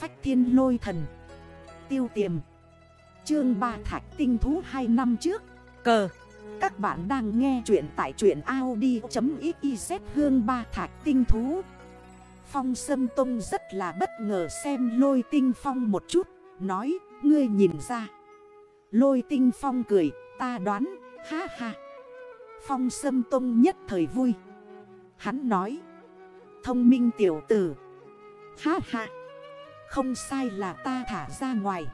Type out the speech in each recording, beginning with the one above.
phách thiên lôi thần. Tiêu tiềm. Chương 3 Thạch Tinh Thú 2 năm trước. Cờ. Các bạn đang nghe chuyện tại truyện Audi.xyz Hương Ba Thạch Tinh Thú. Phong Sâm Tông rất là bất ngờ xem lôi tinh phong một chút Nói ngươi nhìn ra. Lôi tinh phong cười ta đoán ha ha. Phong Sâm Tông nhất thời vui. Hắn nói Thông minh tiểu tử. Ha ha không sai là ta thả ra ngoài.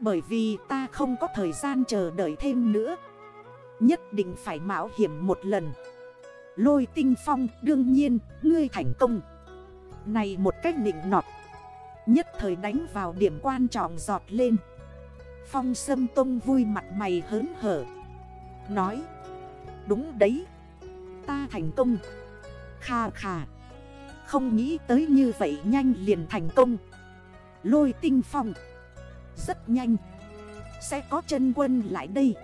Bởi vì ta không có thời gian chờ đợi thêm nữa. Nhất định phải mạo hiểm một lần. Lôi tinh phong, đương nhiên, ngươi thành công. Này một cách nịnh nọt. Nhất thời đánh vào điểm quan trọng giọt lên. Phong sâm tông vui mặt mày hớn hở. Nói, Đúng đấy. Ta thành công. Khà khà Không nghĩ tới như vậy nhanh liền thành công. Lôi tinh phong. Rất nhanh. Sẽ có chân quân lại đây.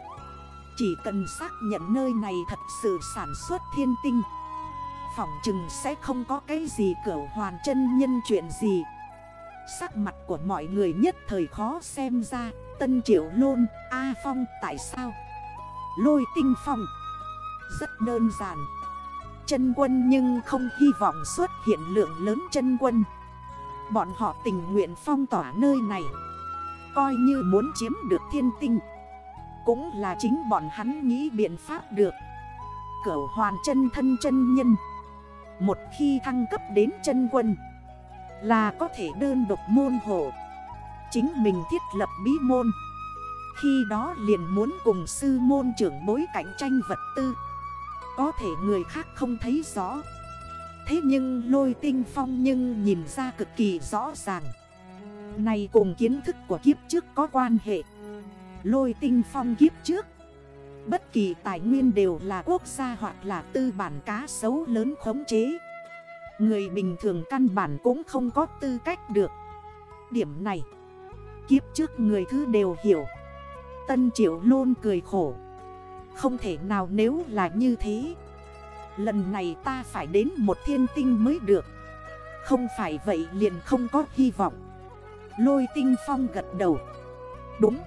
Chỉ cần xác nhận nơi này thật sự sản xuất thiên tinh. Phỏng chừng sẽ không có cái gì cửa hoàn chân nhân chuyện gì. Sắc mặt của mọi người nhất thời khó xem ra. Tân Triệu Lôn, A Phong tại sao? Lôi tinh phong. Rất đơn giản. Chân quân nhưng không hy vọng xuất hiện lượng lớn chân quân. Bọn họ tình nguyện phong tỏa nơi này. Coi như muốn chiếm được thiên tinh. Cũng là chính bọn hắn nghĩ biện pháp được. Cửu hoàn chân thân chân nhân. Một khi thăng cấp đến chân quân, Là có thể đơn độc môn hộ. Chính mình thiết lập bí môn. Khi đó liền muốn cùng sư môn trưởng bối cạnh tranh vật tư. Có thể người khác không thấy rõ. Thế nhưng lôi tinh phong nhưng nhìn ra cực kỳ rõ ràng. Này cùng kiến thức của kiếp trước có quan hệ. Lôi tinh phong kiếp trước. Bất kỳ tài nguyên đều là quốc gia hoặc là tư bản cá sấu lớn khống chế. Người bình thường căn bản cũng không có tư cách được. Điểm này, Kiếp trước người thứ đều hiểu. Tân triệu luôn cười khổ. Không thể nào nếu là như thế. Lần này ta phải đến một thiên tinh mới được. Không phải vậy liền không có hy vọng. Lôi tinh phong gật đầu. Đúng.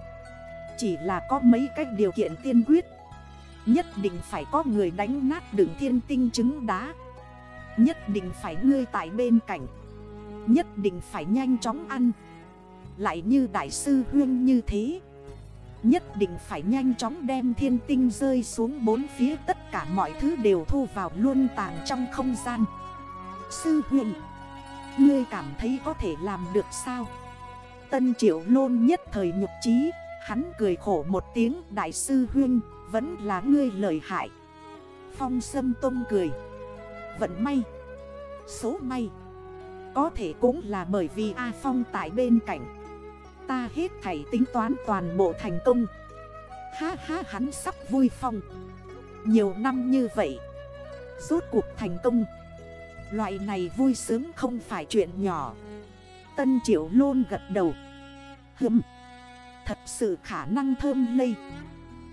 Chỉ là có mấy cách điều kiện tiên quyết. Nhất định phải có người đánh nát đường thiên tinh trứng đá. Nhất định phải ngươi tại bên cạnh. Nhất định phải nhanh chóng ăn. Lại như đại sư Huyên như thế. Nhất định phải nhanh chóng đem thiên tinh rơi xuống bốn phía, tất cả mọi thứ đều thu vào luôn tàng trong không gian. Sư huyện Ngươi cảm thấy có thể làm được sao? Tân triệu lôn nhất thời nhục trí Hắn cười khổ một tiếng, Đại sư huyên Vẫn là ngươi lời hại. Phong sâm tông cười, Vận may, Số may, Có thể cũng là bởi vì A Phong tại bên cạnh. Ta hết thảy tính toán toàn bộ thành công. Ha ha, hắn sắp vui phong. Nhiều năm như vậy, Rốt cuộc thành công. Loại này vui sướng không phải chuyện nhỏ. Tân triệu luôn gật đầu. Hừm, Thật sự khả năng thơm lây.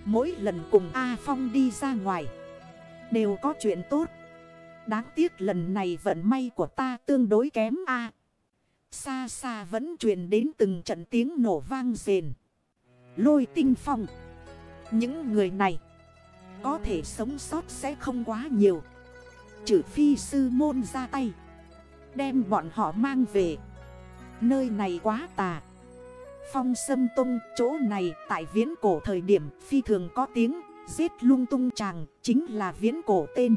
Mỗi lần cùng A Phong đi ra ngoài, Đều có chuyện tốt. Đáng tiếc lần này vận may của ta tương đối kém A. Xa xa vẫn truyền đến từng trận tiếng nổ vang rền. Lôi tinh phong. Những người này có thể sống sót sẽ không quá nhiều. Trừ phi sư môn ra tay. Đem bọn họ mang về. Nơi này quá tà. Phong sâm tung chỗ này, tại viễn cổ thời điểm, phi thường có tiếng. Giết lung tung chàng, chính là viễn cổ tên.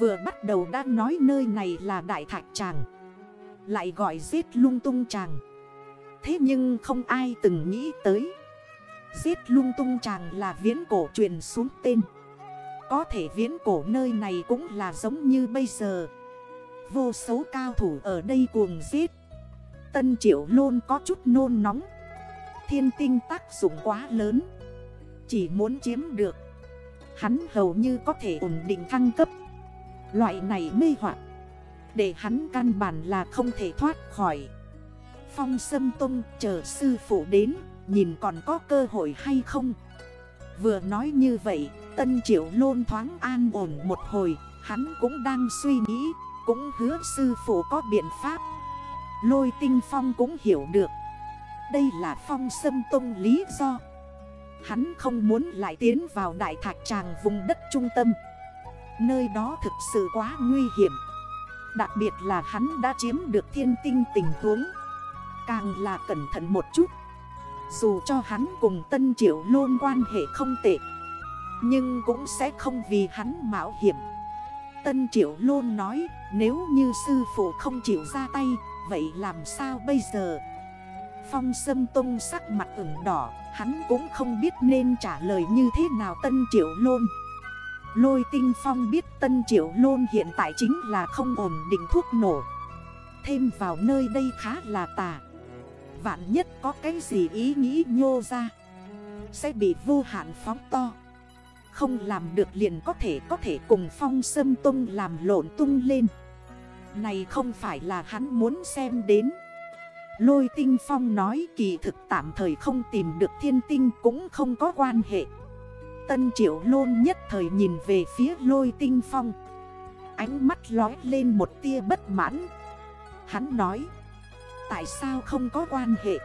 Vừa bắt đầu đã nói nơi này là đại thạch chàng lại gọi giết lung tung chàng. Thế nhưng không ai từng nghĩ tới. Giết lung tung chàng là viễn cổ truyền xuống tên. Có thể viễn cổ nơi này cũng là giống như bây giờ. Vô số cao thủ ở đây cuồng giết. Tân triệu luôn có chút nôn nóng. Thiên tinh tác dụng quá lớn. Chỉ muốn chiếm được. Hắn hầu như có thể ổn định thăng cấp. Loại này mê hoạt để hắn căn bản là không thể thoát khỏi. Phong sâm Tông chờ sư phụ đến, Nhìn còn có cơ hội hay không? Vừa nói như vậy, Tân triệu lôn thoáng an ổn một hồi, Hắn cũng đang suy nghĩ, Cũng hứa sư phụ có biện pháp. Lôi tinh phong cũng hiểu được. Đây là phong sâm tông lý do. Hắn không muốn lại tiến vào đại thạch tràng vùng đất trung tâm. Nơi đó thực sự quá nguy hiểm. Đặc biệt là hắn đã chiếm được thiên tinh tình huống. Càng là cẩn thận một chút. Dù cho hắn cùng Tân Triệu luôn quan hệ không tệ, Nhưng cũng sẽ không vì hắn mạo hiểm. Tân Triệu luôn nói, Nếu như sư phụ không chịu ra tay, Vậy làm sao bây giờ? Phong Sâm Tông sắc mặt ửng đỏ, Hắn cũng không biết nên trả lời như thế nào Tân Triệu Lôn. Lôi tinh phong biết Tân Triệu Lôn hiện tại chính là không ổn định thuốc nổ. Thêm vào nơi đây khá là tà. Vạn nhất có cái gì ý nghĩ nhô ra, Sẽ bị vô hạn phóng to. Không làm được liền có thể có thể cùng phong sâm tung làm lộn tung lên. Này không phải là hắn muốn xem đến. Lôi tinh phong nói kỳ thực tạm thời không tìm được thiên tinh cũng không có quan hệ. Tân triệu lôn nhất thời nhìn về phía lôi tinh phong. Ánh mắt lói lên một tia bất mãn. Hắn nói, Tại sao không có quan hệ?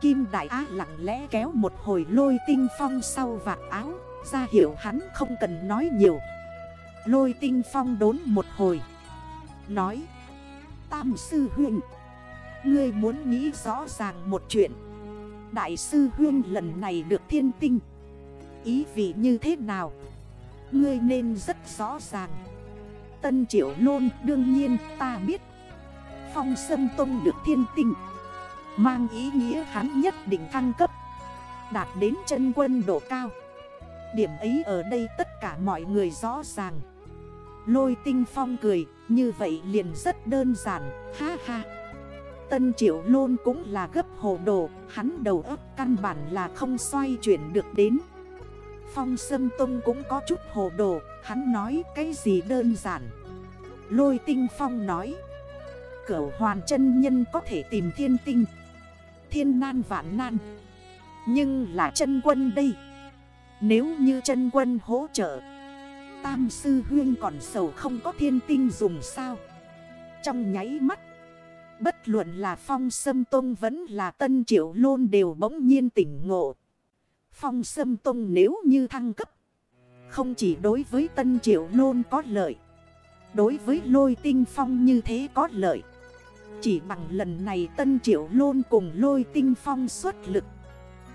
Kim Đại Á lặng lẽ kéo một hồi lôi tinh phong sau vạt áo, Ra hiểu hắn không cần nói nhiều. Lôi tinh phong đốn một hồi, Nói, Tam sư huynh, Ngươi muốn nghĩ rõ ràng một chuyện. Đại sư huynh lần này được thiên tinh Ý vị như thế nào? Ngươi nên rất rõ ràng. Tân triệu lôn đương nhiên ta biết. Phong Sâm Tông được thiên tình, Mang ý nghĩa hắn nhất định thăng cấp. Đạt đến chân quân độ cao. Điểm ấy ở đây tất cả mọi người rõ ràng. Lôi tinh phong cười Như vậy liền rất đơn giản Ha ha. Tân triệu lôn cũng là gấp hồ đồ Hắn đầu ấp căn bản là không xoay chuyển được đến. Phong Sâm Tông cũng có chút hồ đồ, Hắn nói cái gì đơn giản. Lôi tinh phong nói, Cửu hoàn chân nhân có thể tìm thiên tinh, Thiên nan vạn nan, Nhưng là chân quân đây. Nếu như chân quân hỗ trợ, Tam sư huyên còn sầu không có thiên tinh dùng sao? Trong nháy mắt, Bất luận là phong sâm tông vẫn là tân triệu lôn đều bỗng nhiên tỉnh ngộ. Phong sâm tông nếu như thăng cấp, Không chỉ đối với tân triệu lôn có lợi, Đối với lôi tinh phong như thế có lợi. Chỉ bằng lần này Tân Triệu Lôn cùng lôi tinh phong xuất lực,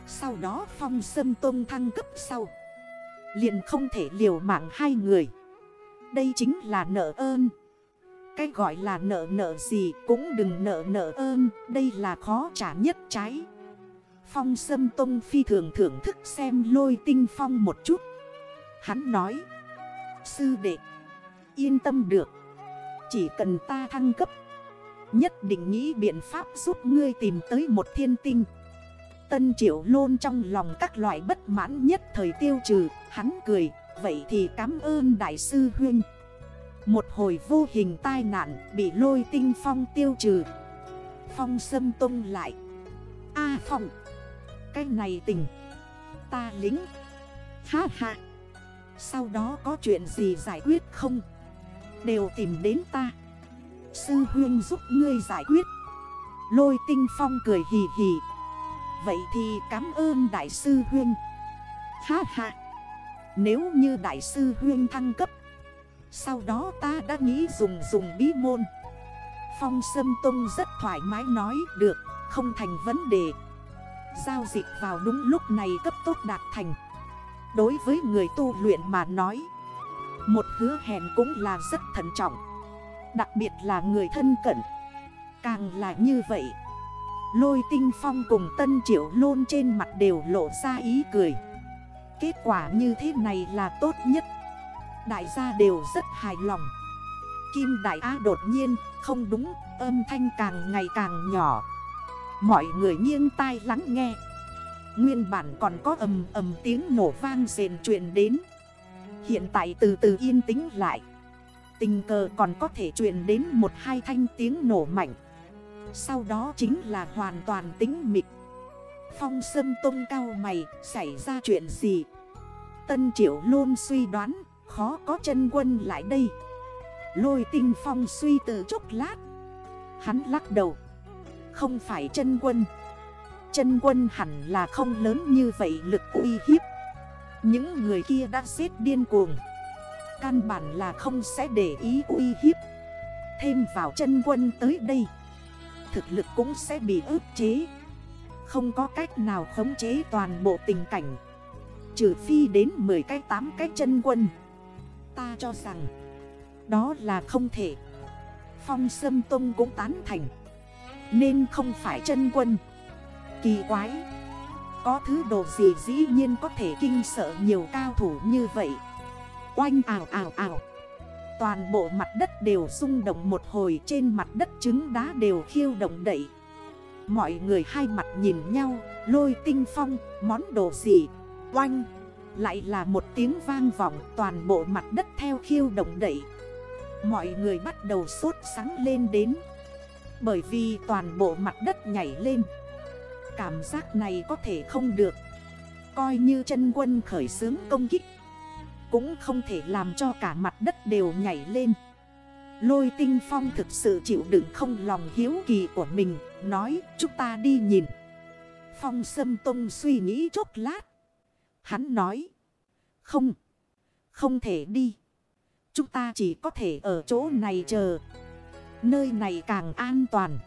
Sau đó phong sâm tôn thăng cấp sau, Liền không thể liều mạng hai người. Đây chính là nợ ơn. Cái gọi là nợ nợ gì cũng đừng nợ nợ ơn, Đây là khó trả nhất trái. Phong Sâm Tông phi thường thưởng thức xem lôi tinh phong một chút. Hắn nói, Sư đệ, Yên tâm được. Chỉ cần ta thăng cấp, Nhất định nghĩ biện pháp giúp ngươi tìm tới một thiên tinh. Tân triệu lôn trong lòng các loại bất mãn nhất thời tiêu trừ, Hắn cười, Vậy thì cảm ơn đại sư huynh. Một hồi vô hình tai nạn Bị lôi tinh phong tiêu trừ. Phong sâm tung lại, A phong cái này tình. Ta lính. Ha ha. Sau đó có chuyện gì giải quyết không? Đều tìm đến ta. Sư huyên giúp ngươi giải quyết. Lôi tinh phong cười hì hì. Vậy thì cảm ơn đại sư huyên. Ha ha. Nếu như đại sư huyên thăng cấp, Sau đó ta đã nghĩ dùng dùng bí môn. Phong Sâm Tông rất thoải mái nói, được, Không thành vấn đề. Giao dịch vào đúng lúc này cấp tốt đạt thành. Đối với người tu luyện mà nói, Một hứa hẹn cũng là rất thận trọng. Đặc biệt là người thân cận. Càng là như vậy, Lôi tinh phong cùng tân triệu lôn trên mặt đều lộ ra ý cười. Kết quả như thế này là tốt nhất. Đại gia đều rất hài lòng. Kim Đại Á đột nhiên, không đúng, Âm thanh càng ngày càng nhỏ. Mọi người nghiêng tai lắng nghe. Nguyên bản còn có ầm ầm tiếng nổ vang rền truyền đến. Hiện tại từ từ yên tĩnh lại. Tình cờ còn có thể truyền đến một hai thanh tiếng nổ mạnh. Sau đó chính là hoàn toàn tính mịch. Phong sâm tôn cao mày, xảy ra chuyện gì? Tân triệu luôn suy đoán, khó có chân quân lại đây. Lôi tinh phong suy từ chốc lát. Hắn lắc đầu. Không phải chân quân. Chân quân hẳn là không lớn như vậy lực uy hiếp. Những người kia đã xếp điên cuồng. Căn bản là không sẽ để ý uy hiếp. Thêm vào chân quân tới đây, Thực lực cũng sẽ bị ức chế. Không có cách nào khống chế toàn bộ tình cảnh. Trừ phi đến 10 cái 8 cái chân quân. Ta cho rằng, Đó là không thể. Phong Sâm Tông cũng tán thành. Nên không phải chân quân. Kỳ quái, Có thứ đồ gì dĩ nhiên có thể kinh sợ nhiều cao thủ như vậy? Oanh ảo ảo ảo Toàn bộ mặt đất đều rung động một hồi, Trên mặt đất trứng đá đều khiêu động đẩy Mọi người hai mặt nhìn nhau, Lôi tinh phong, Món đồ gì? Oanh, Lại là một tiếng vang vọng, Toàn bộ mặt đất theo khiêu động đẩy Mọi người bắt đầu sốt sáng lên đến. Bởi vì toàn bộ mặt đất nhảy lên. Cảm giác này có thể không được. Coi như chân quân khởi xướng công kích, Cũng không thể làm cho cả mặt đất đều nhảy lên. Lôi tinh phong thực sự chịu đựng không lòng hiếu kỳ của mình, Nói, chúng ta đi nhìn. Phong sâm tông suy nghĩ chốc lát. Hắn nói, Không Không thể đi. Chúng ta chỉ có thể ở chỗ này chờ. Nơi này càng an toàn.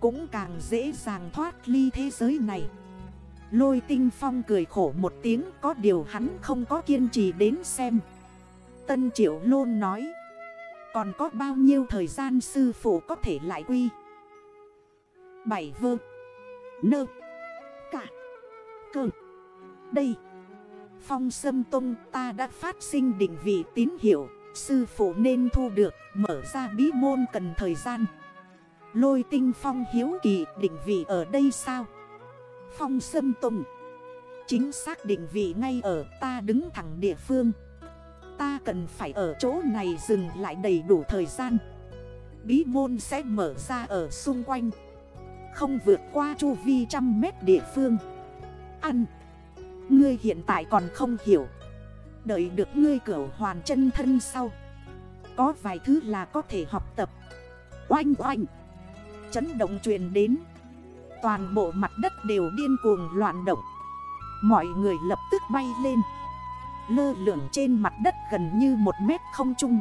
Cũng càng dễ dàng thoát ly thế giới này. Lôi tinh phong cười khổ một tiếng, Có điều hắn không có kiên trì đến xem. Tân triệu lôn nói, Còn có bao nhiêu thời gian sư phụ có thể lại quy? Bảy vơ, Nơ, Cả, Cơ, Đây. Phong Sâm Tông ta đã phát sinh định vị tín hiệu. Sư phụ nên thu được, Mở ra bí môn cần thời gian. Lôi tinh phong hiếu kỳ, định vị ở đây sao? Phong Sâm Tùng. Chính xác định vị ngay ở, ta đứng thẳng địa phương. Ta cần phải ở chỗ này dừng lại đầy đủ thời gian. Bí môn sẽ mở ra ở xung quanh. Không vượt qua chu vi trăm mét địa phương. Ăn. Ngươi hiện tại còn không hiểu. Đợi được ngươi cửu hoàn chân thân sau. Có vài thứ là có thể học tập. Oanh oanh. Chấn động truyền đến. Toàn bộ mặt đất đều điên cuồng loạn động. Mọi người lập tức bay lên. Lơ lửng trên mặt đất gần như một mét không trung.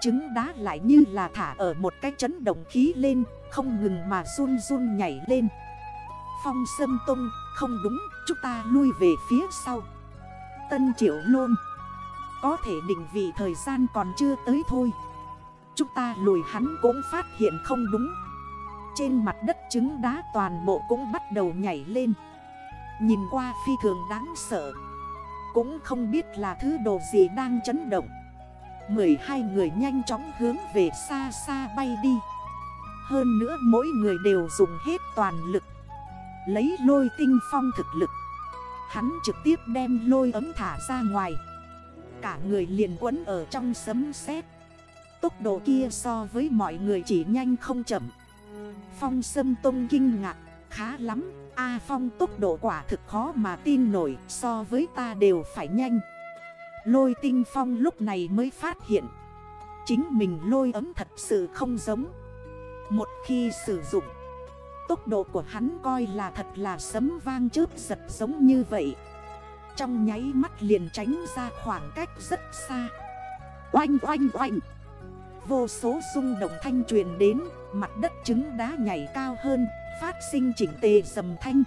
Trứng đá lại như là thả ở một cái chấn động khí lên, Không ngừng mà run run nhảy lên. Phong sâm tung không đúng, Chúng ta lui về phía sau. Tân triệu luôn Có thể định vị thời gian còn chưa tới thôi. Chúng ta lùi hắn cũng phát hiện không đúng. Trên mặt đất trứng đá toàn bộ cũng bắt đầu nhảy lên. Nhìn qua phi thường đáng sợ. Cũng không biết là thứ đồ gì đang chấn động. 12 người nhanh chóng hướng về xa xa bay đi. Hơn nữa mỗi người đều dùng hết toàn lực. Lấy lôi tinh phong thực lực. Hắn trực tiếp đem lôi ấm thả ra ngoài. Cả người liền quấn ở trong sấm sét. Tốc độ kia so với mọi người chỉ nhanh không chậm. Phong sâm tông kinh ngạc, Khá lắm. A Phong tốc độ quả thực khó mà tin nổi, So với ta đều phải nhanh. Lôi tinh phong lúc này mới phát hiện, Chính mình lôi ấm thật sự không giống. Một khi sử dụng Tốc độ của hắn coi là thật là sấm vang chớp giật giống như vậy. Trong nháy mắt liền tránh ra khoảng cách rất xa. Oanh oanh oanh. Vô số rung động thanh truyền đến, Mặt đất trứng đá nhảy cao hơn, Phát sinh chỉnh tề dầm thanh.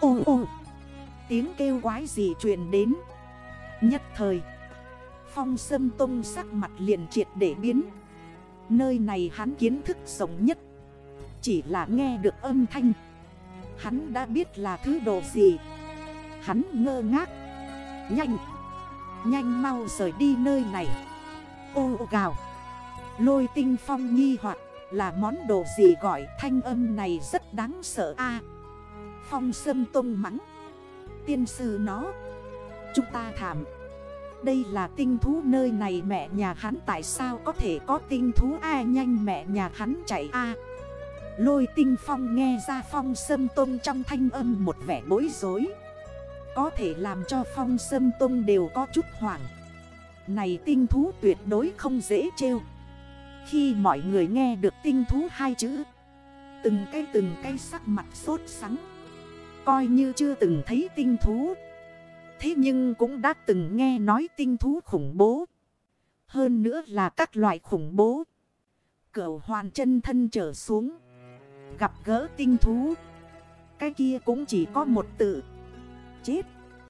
Ô ô. Tiếng kêu quái gì truyền đến? Nhất thời, Phong sâm tung sắc mặt liền triệt để biến. Nơi này hắn kiến thức sống nhất chỉ là nghe được âm thanh. Hắn đã biết là thứ đồ gì. Hắn ngơ ngác. Nhanh. Nhanh mau rời đi nơi này. Ô gào. Lôi tinh phong nghi hoặc là món đồ gì gọi thanh âm này rất đáng sợ a. Phong sâm tung mắng. Tiên sư nó. Chúng ta thảm. Đây là tinh thú nơi này mẹ nhà hắn tại sao có thể có tinh thú a? Nhanh mẹ nhà hắn chạy a. Lôi tinh phong nghe ra phong sâm tôn trong thanh âm một vẻ bối rối. Có thể làm cho phong sâm tôn đều có chút hoảng. Này tinh thú tuyệt đối không dễ trêu. Khi mọi người nghe được tinh thú hai chữ, Từng cây từng cây sắc mặt sốt sắng. Coi như chưa từng thấy tinh thú. Thế nhưng cũng đã từng nghe nói tinh thú khủng bố. Hơn nữa là các loại khủng bố. Cửu hoàn chân thân trở xuống gặp gỡ tinh thú. Cái kia cũng chỉ có một tự. Chết.